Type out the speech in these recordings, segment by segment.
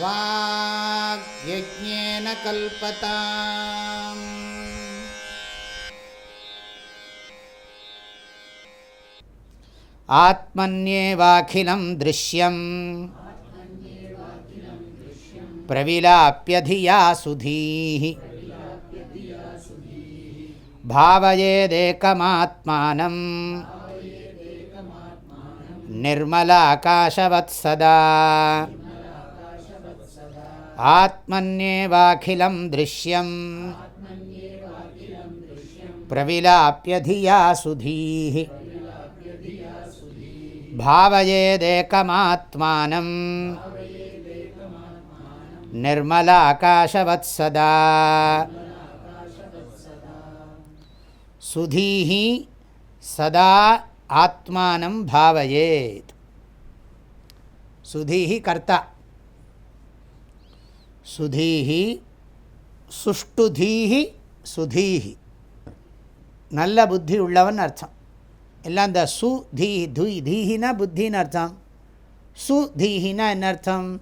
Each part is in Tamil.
वाग्यज्ञेन कल्पताम्। आत्मन्येवाखिलं दृश्यम्। प्रविलाप्यधिया सुधीः भावयेदेकमात्मानं। निर्मलाकाशवत्सदा आत्मन्येवाखिलं दृश्यम्। प्रविलाप्यधिया सुधीः भावयेदेकमात्मानं। निर्मलाकाशवत्सदा। सुधीः सदा आत्मानं भावयेत्। सुधीः कर्ता சுதீஹி சுஷ்டுதீஹி சுதீஹி. நல்ல புத்தி உள்ளவன் அர்த்தம். எல்லாம் இந்த சு தீ துய் தீஹினா புத்தின்னு அர்த்தம். சு தீஹினா என்ன அர்த்தம்?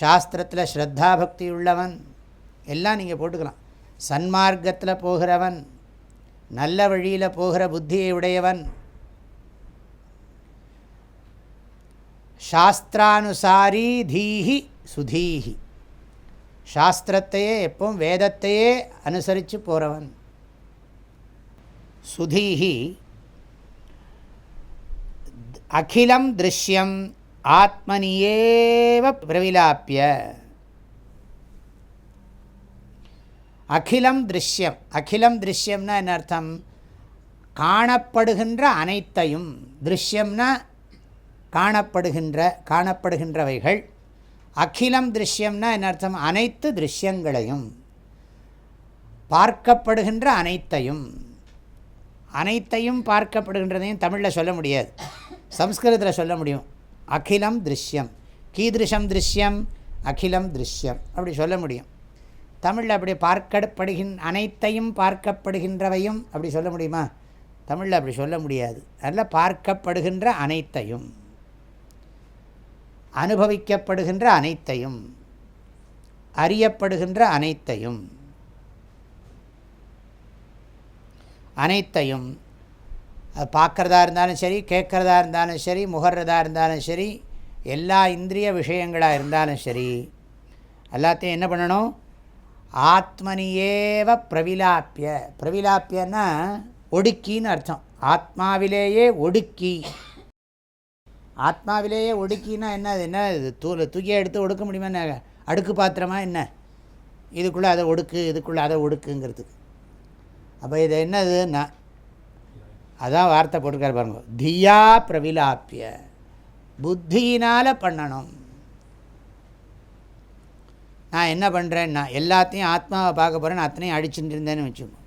சாஸ்திரத்தில் ஸ்ரத்தா பக்தி உள்ளவன் எல்லாம் நீங்கள் போட்டுக்கலாம். சன்மார்க்கத்தில் போகிறவன். நல்ல வழியில் போகிற புத்தியை உடையவன். சாஸ்திரானுசாரி தீஹி சுதீஹி. சாஸ்திரத்தையே எப்பவும் வேதத்தையே அனுசரித்து போகிறவன் சுதீஹி அகிலம் திருஷ்யம் ஆத்மனியேவ பிரவிலாப்பிய அகிலம் திருஷ்யம் அகிலம் திருஷ்யம்னா என்ன அர்த்தம்? காணப்படுகின்ற அனைத்தையும் திருஷ்யம்னா காணப்படுகின்ற காணப்படுகின்றவைகள். அகிலம் திருஷ்யம்னா என்ன அர்த்தம்? அனைத்து திருஷ்யங்களையும். பார்க்கப்படுகின்ற அனைத்தையும். அனைத்தையும் பார்க்கப்படுகின்றதையும் தமிழில் சொல்ல முடியாது. சம்ஸ்கிருதத்தில் சொல்ல முடியும். அகிலம் திருஷ்யம். கீதிருஷம் திருஷ்யம் அகிலம் திருஷ்யம். அப்படி சொல்ல முடியும். தமிழில் அப்படி பார்க்கப்படுகின் அனைத்தையும் பார்க்கப்படுகின்றவையும் அப்படி சொல்ல முடியுமா? தமிழில் அப்படி சொல்ல முடியாது. அதில் பார்க்கப்படுகின்ற அனைத்தையும். அனுபவிக்கப்படுகின்ற அனைத்தையும் அறியப்படுகின்ற அனைத்தையும் அனைத்தையும் அது பார்க்குறதா இருந்தாலும் சரி கேட்குறதா இருந்தாலும் சரி முகர்றதா இருந்தாலும் சரி எல்லா இந்திரிய விஷயங்களாக இருந்தாலும் சரி எல்லாத்தையும் என்ன பண்ணணும்? ஆத்மனியேவ பிரவிலாப்பிய பிரவிலாப்பியன்னா ஒடுக்கின்னு அர்த்தம். ஆத்மாவிலேயே ஒடுக்கி. ஆத்மாவிலேயே ஒடுக்கினா என்ன அது? என்ன இது? தூ தூக்கியாக எடுத்து ஒடுக்க முடியுமா என்ன? அடுக்கு பாத்திரமா என்ன? இதுக்குள்ளே அதை ஒடுக்கு இதுக்குள்ளே அதை ஒடுக்குங்கிறதுக்கு அப்போ இது என்னதுன்னா அதான் வார்த்தை போட்டுக்கார் பாருங்க. தியா பிரவிலாப்பிய புத்தியினால் பண்ணணும். நான் என்ன பண்ணுறேன்னா எல்லாத்தையும் ஆத்மாவை பார்க்க போகிறேன் நான் அத்தனையும் அடிச்சுட்டு இருந்தேன்னு வச்சுக்கோங்க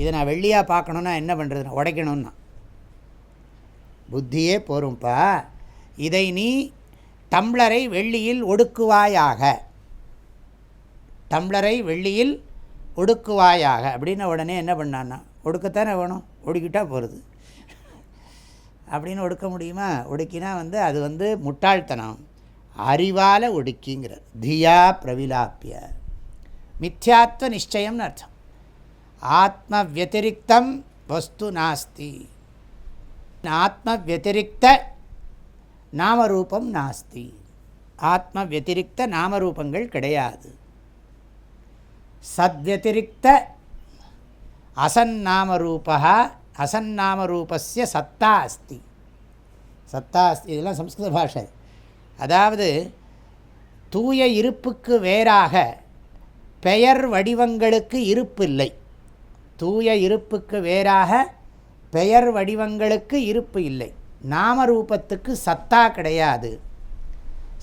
இதை நான் வெள்ளியாக பார்க்கணுன்னா என்ன பண்ணுறதுன்னா உடைக்கணும்னா. புத்தியே போரும்ப்பா இதை நீ டம்ளரை வெள்ளியில் ஒடுக்குவாயாக. டம்ளரை வெள்ளியில் ஒடுக்குவாயாக. அப்படின்னு உடனே என்ன பண்ணான்னா ஒடுக்கத்தானே வேணும்? ஒடுக்கிட்டால் போகிறது அப்படின்னு ஒடுக்க முடியுமா? ஒடுக்கினா வந்து அது வந்து முட்டாள்தனம். அறிவால் ஒடுக்கிங்கிறது தியா பிரவிலாப்பிய மித்யாத்வ நிச்சயம்னு அர்த்தம். ஆத்ம வத்திரிக்தம் வஸ்து நாஸ்தி. ஆத்ம வத்திரிக்த நாமரூபம் நாஸ்தி. ஆத்ம வத்திரிக்த நாமரூபங்கள் கிடையாது. சத்வத்திரிக்த அசன்னாமரூபா அசன்னாமரூபஸ்ய சத்தா அஸ்தி. சத்தா அஸ்தி இதெல்லாம் சம்ஸ்கிருத பாஷை. அதாவது தூய இருப்புக்கு வேறாக பெயர் வடிவங்களுக்கு இருப்பு இல்லை தூய இருப்புக்கு வேறாக பெயர் வடிவங்களுக்கு இருப்பு இல்லை. நாமரூபத்துக்கு சத்தா கிடையாது.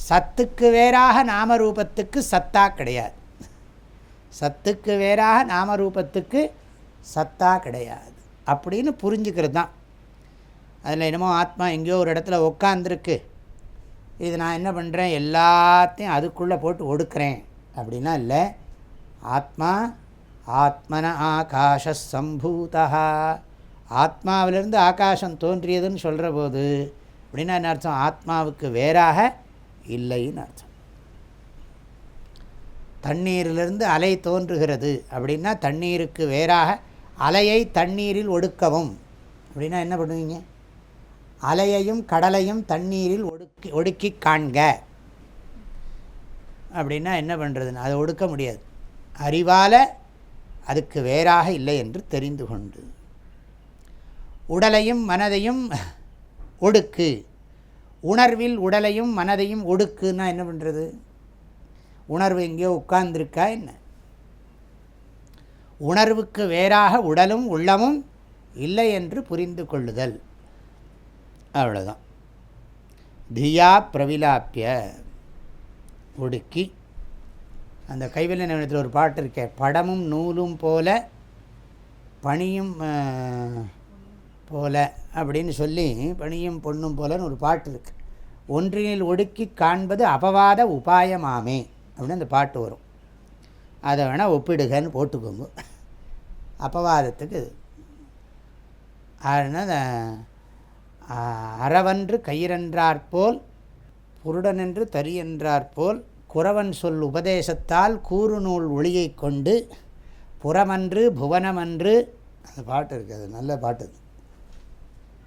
சத்துக்கு வேறாக நாமரூபத்துக்கு சத்தா கிடையாது. சத்துக்கு வேறாக நாமரூபத்துக்கு சத்தா கிடையாது. அப்படின்னு புரிஞ்சுக்கிறது தான். அதில் என்னமோ ஆத்மா எங்கேயோ ஒரு இடத்துல உட்காந்துருக்கு இது நான் என்ன பண்ணுறேன் எல்லாத்தையும் அதுக்குள்ளே போட்டு ஒடுக்கிறேன். அப்படின்னா இல்லை ஆத்மா ஆத்மன ஆகாஷ சம்பூதா. ஆத்மாவிலிருந்து ஆகாசம் தோன்றியதுன்னு சொல்கிற போது அப்படின்னா என்ன அர்த்தம்? ஆத்மாவுக்கு வேறாக இல்லைன்னு அர்த்தம். தண்ணீரிலிருந்து அலை தோன்றுகிறது. அப்படின்னா தண்ணீருக்கு வேறாக அலையை தண்ணீரில் ஒடுக்கவும். அப்படின்னா என்ன பண்ணுவீங்க? அலையையும் கடலையும் தண்ணீரில் ஒடுக்கி ஒடுக்கி காண்க. அப்படின்னா என்ன பண்ணுறதுன்னு அதை ஒடுக்க முடியாது. அறிவால் அதுக்கு வேறாக இல்லை என்று தெரிந்து கொண்டு. உடலையும் மனதையும் ஒடுக்கு. உணர்வில் உடலையும் மனதையும் ஒடுக்குன்னா என்ன பண்ணுறது உணர்வு எங்கேயோ உட்கார்ந்துருக்கா என்ன? உணர்வுக்கு வேறாக உடலும் உள்ளமும் இல்லை என்று புரிந்து கொள்ளுதல். அவ்வளோதான் தியா பிரவிலாப்பிய ஒடுக்கி. அந்த கைவில்லை நிறுவனத்தில் ஒரு பாட்டு இருக்கே படமும் நூலும் போல பணியும் போல அப்படின்னு சொல்லி பணியும் பொண்ணும் போலன்னு ஒரு பாட்டு இருக்குது ஒன்றினில் ஒடுக்கி காண்பது அபவாத உபாயமாமே அப்படின்னு அந்த பாட்டு வரும். அதை வேணால் ஒப்பிடுகன்னு போட்டுக்கோங்க. அப்பவாதத்துக்கு அதனால் அறவன்று கயிறென்றாற்போல் புருடனென்று தரியென்றாற்போல் குறவன் சொல் உபதேசத்தால் கூறுநூல் ஒளியை கொண்டு புறமன்று புவனமன்று அந்த பாட்டு இருக்குது அது நல்ல பாட்டு அது.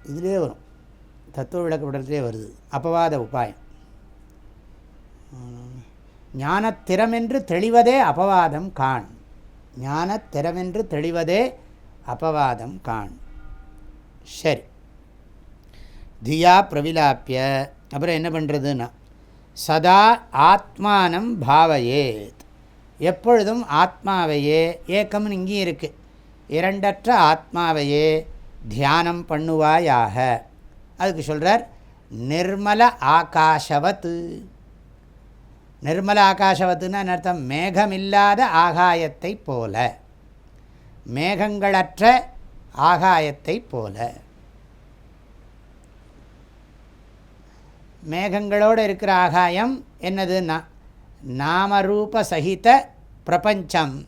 இதிலே வரும். தத்துவ விளக்கப்படத்திலே வருது. அப்பவாத உபாயம். ஞானத்திறமென்று தெளிவதே அபவாதம் காண். ஞானத்திறமென்று தெளிவதே அபவாதம் காண். சரி. தியா பிரவிலாப்பிய அப்புறம் என்ன பண்ணுறதுன்னா சதா ஆத்மானம் பாவையேத். எப்பொழுதும் ஆத்மாவையே ஏக்கம்னு இங்கேயும் இருக்குது இரண்டற்ற ஆத்மாவையே தியானம் பண்ணுவாயாக. அதுக்கு சொல்கிறார் நிர்மல ஆகாஷவத்து. நிர்மல ஆகாசவத்துன்னா அர்த்தம்? மேகமில்லாத ஆகாயத்தை போல. மேகங்களற்ற ஆகாயத்தை போல. மேகங்களோடு இருக்கிற ஆகாயம் என்னதுன்னா நாமரூப சகித பிரபஞ்சம்.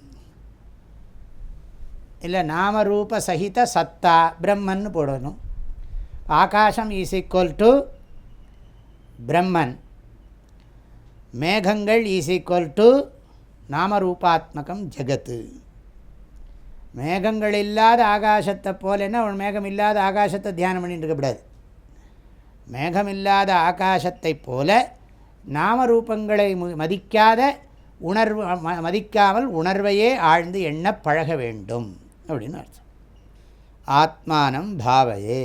இல்லை நாமரூப சகித சத்தா பிரம்மன் போடணும். ஆகாசம் இஸ் ஈக்குவல் டு பிரம்மன். மேகங்கள் ஈஸ் ஈக்குவல் டு நாமரூபாத்மகம் ஜெகத்து. மேகங்கள் இல்லாத ஆகாசத்தை போலன்னா என்ன மேகம் இல்லாத ஆகாசத்தை தியானம் பண்ணிட்டு இருக்கக்கூடாது மேகம் இல்லாத ஆகாசத்தை போல நாமரூபங்களை மதிக்காத உணர்வு மதிக்காமல் உணர்வையே ஆழ்ந்து எண்ண பழக வேண்டும். அப்படின்னு அர்த்தம் ஆத்மானம் பாவையே